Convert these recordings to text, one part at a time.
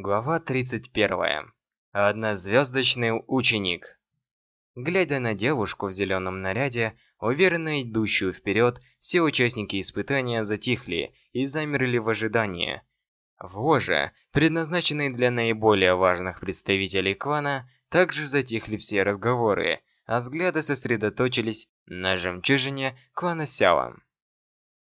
Глава 31. Однозвездочный ученик. Глядя на девушку в зеленом наряде, уверенно идущую вперед, все участники испытания затихли и замерли в ожидании. В ложе, предназначенной для наиболее важных представителей клана, также затихли все разговоры, а взгляды сосредоточились на жемчужине клана Сяо.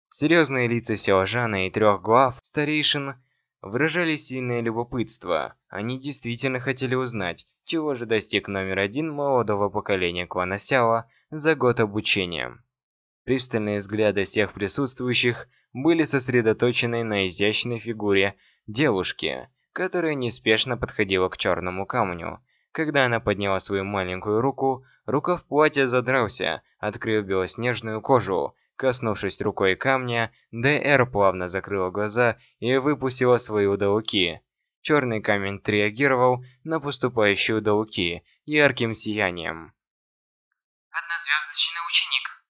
Серьезные лица Сяожана и трех глав старейшин выражали сильное любопытство. Они действительно хотели узнать, чего же достиг номер один молодого поколения клана Сяо за год обучения. Пристальные взгляды всех присутствующих были сосредоточены на изящной фигуре девушки, которая неспешно подходила к черному камню. Когда она подняла свою маленькую руку, рукав платья задрался, открыв белоснежную кожу, Коснувшись рукой камня, ДР плавно закрыла глаза и выпустила свои удауки. Черный камень отреагировал на поступающие удауки ярким сиянием. Однозвездочный ученик.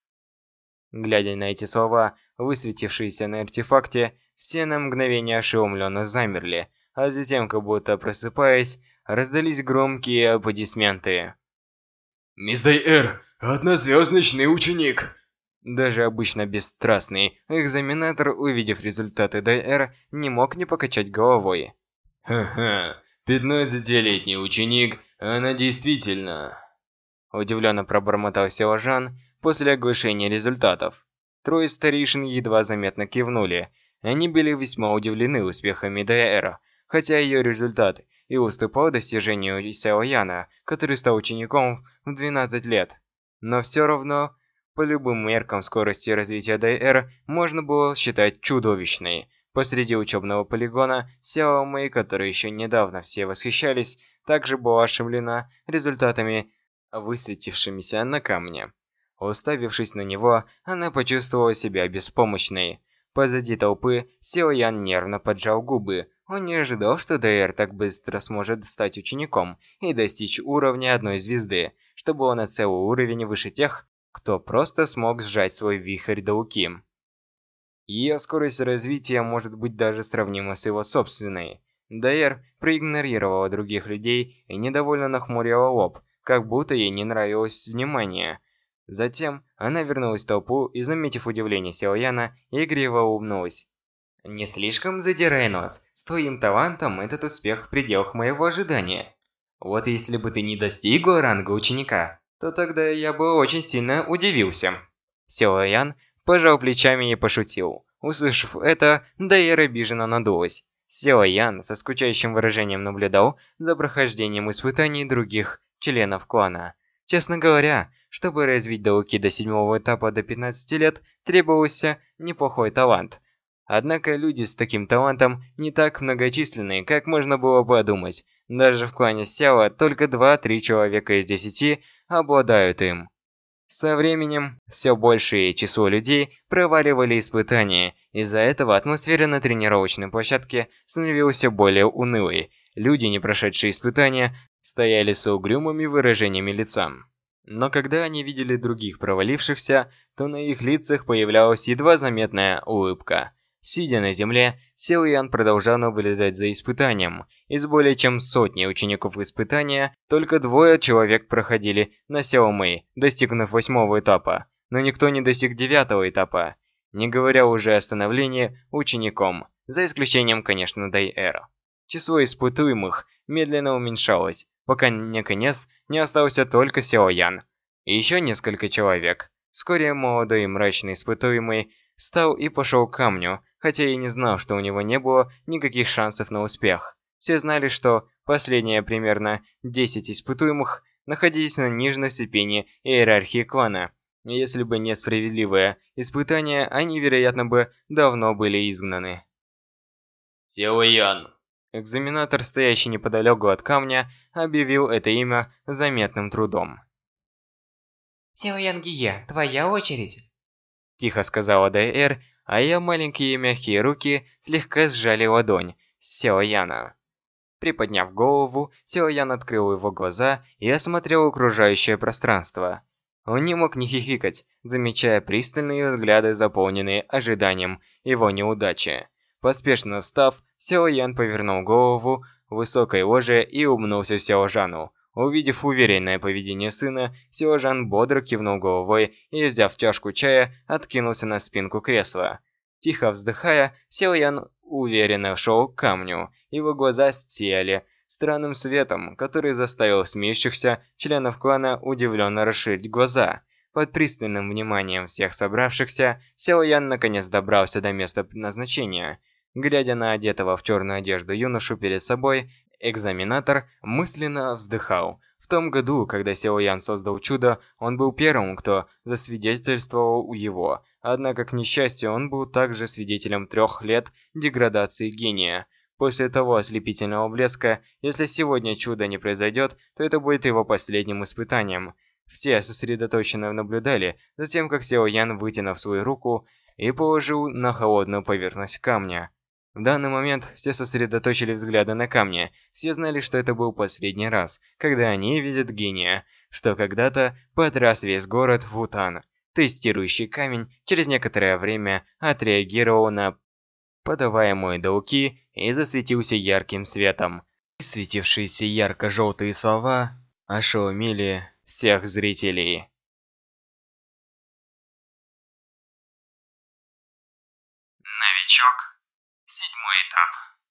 Глядя на эти слова, высветившиеся на артефакте, все на мгновение ошеломленно замерли, а затем, как будто просыпаясь, раздались громкие аплодисменты. «Мисс Эр, однозвездочный ученик!» Даже обычно бесстрастный экзаменатор, увидев результаты ДР, не мог не покачать головой. «Ха-ха, пятнадцатилетний ученик, она действительно...» Удивленно пробормотал Силажан после оглашения результатов. Трое старейшин едва заметно кивнули. Они были весьма удивлены успехами ДР, хотя ее результат и уступал достижению Сяо Яна, который стал учеником в 12 лет. Но все равно по любым меркам скорости развития ДР можно было считать чудовищной. Посреди учебного полигона Сяо Мэй, которой еще недавно все восхищались, также была ошеломлена результатами, высветившимися на камне. Уставившись на него, она почувствовала себя беспомощной. Позади толпы Сяо Ян нервно поджал губы. Он не ожидал, что ДР так быстро сможет стать учеником и достичь уровня одной звезды, что было на целый уровень выше тех, кто просто смог сжать свой вихрь до уки. Ее скорость развития может быть даже сравнима с его собственной. Дайер проигнорировала других людей и недовольно нахмурила лоб, как будто ей не нравилось внимание. Затем она вернулась в толпу и, заметив удивление Силаяна, игриво улыбнулась. «Не слишком задирай нос. С твоим талантом этот успех в пределах моего ожидания. Вот если бы ты не достигла ранга ученика, то тогда я бы очень сильно удивился. Ян пожал плечами и пошутил. Услышав это, Дайер обиженно надулась. Ян со скучающим выражением наблюдал за прохождением испытаний других членов клана. Честно говоря, чтобы развить Дауки до седьмого этапа до 15 лет, требовался неплохой талант. Однако люди с таким талантом не так многочисленны, как можно было подумать. Даже в клане Сяо только 2-3 человека из 10 обладают им. Со временем, все большее число людей проваливали испытания, из-за этого атмосфера на тренировочной площадке становилась все более унылой. Люди, не прошедшие испытания, стояли с угрюмыми выражениями лица. Но когда они видели других провалившихся, то на их лицах появлялась едва заметная улыбка. Сидя на земле, Сил Ян продолжал наблюдать за испытанием. Из более чем сотни учеников испытания, только двое человек проходили на Сяо Мэй, достигнув восьмого этапа, но никто не достиг девятого этапа, не говоря уже о становлении учеником, за исключением, конечно, Дайэра. Число испытуемых медленно уменьшалось, пока наконец не остался только Сяо Ян. И еще несколько человек. Вскоре молодой и мрачный испытуемый встал и пошел к камню, хотя и не знал, что у него не было никаких шансов на успех. Все знали, что последние примерно 10 испытуемых находились на нижней ступени иерархии клана. Если бы не справедливое испытание, они, вероятно, бы давно были изгнаны. Силуян. Экзаменатор, стоящий неподалеку от камня, объявил это имя заметным трудом. Силуян Гие, твоя очередь. Тихо сказала Дайэр, а ее маленькие мягкие руки слегка сжали ладонь Сяо Яна. Приподняв голову, Сяо Ян открыл его глаза и осмотрел окружающее пространство. Он не мог не хихикать, замечая пристальные взгляды, заполненные ожиданием его неудачи. Поспешно встав, Сяо Ян повернул голову, в высокой ложе и улыбнулся Сяо Жану. Увидев уверенное поведение сына, Сяо Жан бодро кивнул головой и, взяв чашку чая, откинулся на спинку кресла. Тихо вздыхая, Сяо Ян уверенно шел к камню. Его глаза сияли странным светом, который заставил смеющихся членов клана удивленно расширить глаза. Под пристальным вниманием всех собравшихся, Сяо Ян наконец добрался до места назначения. Глядя на одетого в черную одежду юношу перед собой, экзаменатор мысленно вздыхал. В том году, когда Сяо Ян создал чудо, он был первым, кто засвидетельствовал его. Однако, к несчастью, он был также свидетелем трех лет деградации гения. После того ослепительного блеска, если сегодня чудо не произойдет, то это будет его последним испытанием. Все сосредоточенно наблюдали за тем, как Сяо Ян, вытянув свою руку, и положил на холодную поверхность камня. В данный момент все сосредоточили взгляды на камне. Все знали, что это был последний раз, когда они видят гения, что когда-то потряс весь город Вутан. Тестирующий камень через некоторое время отреагировал на подаваемые долги и засветился ярким светом. Светившиеся ярко-желтые слова ошеломили всех зрителей.